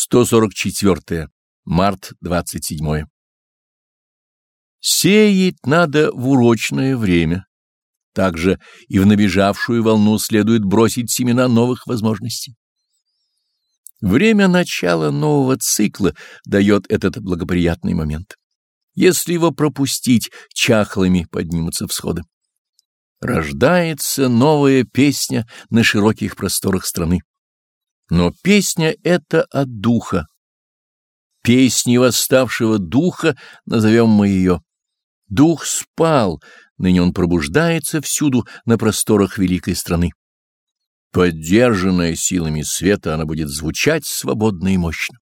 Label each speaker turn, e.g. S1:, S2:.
S1: 144. Март 27. Сеять надо в урочное время. Также и в набежавшую волну следует бросить семена новых возможностей. Время начала нового цикла дает этот благоприятный момент. Если его пропустить, чахлыми поднимутся всходы. Рождается новая песня на широких просторах страны. Но песня — это от духа. Песни восставшего духа назовем мы ее. Дух спал, ныне он пробуждается всюду на просторах великой страны. Поддержанная силами света, она будет звучать свободно и мощно.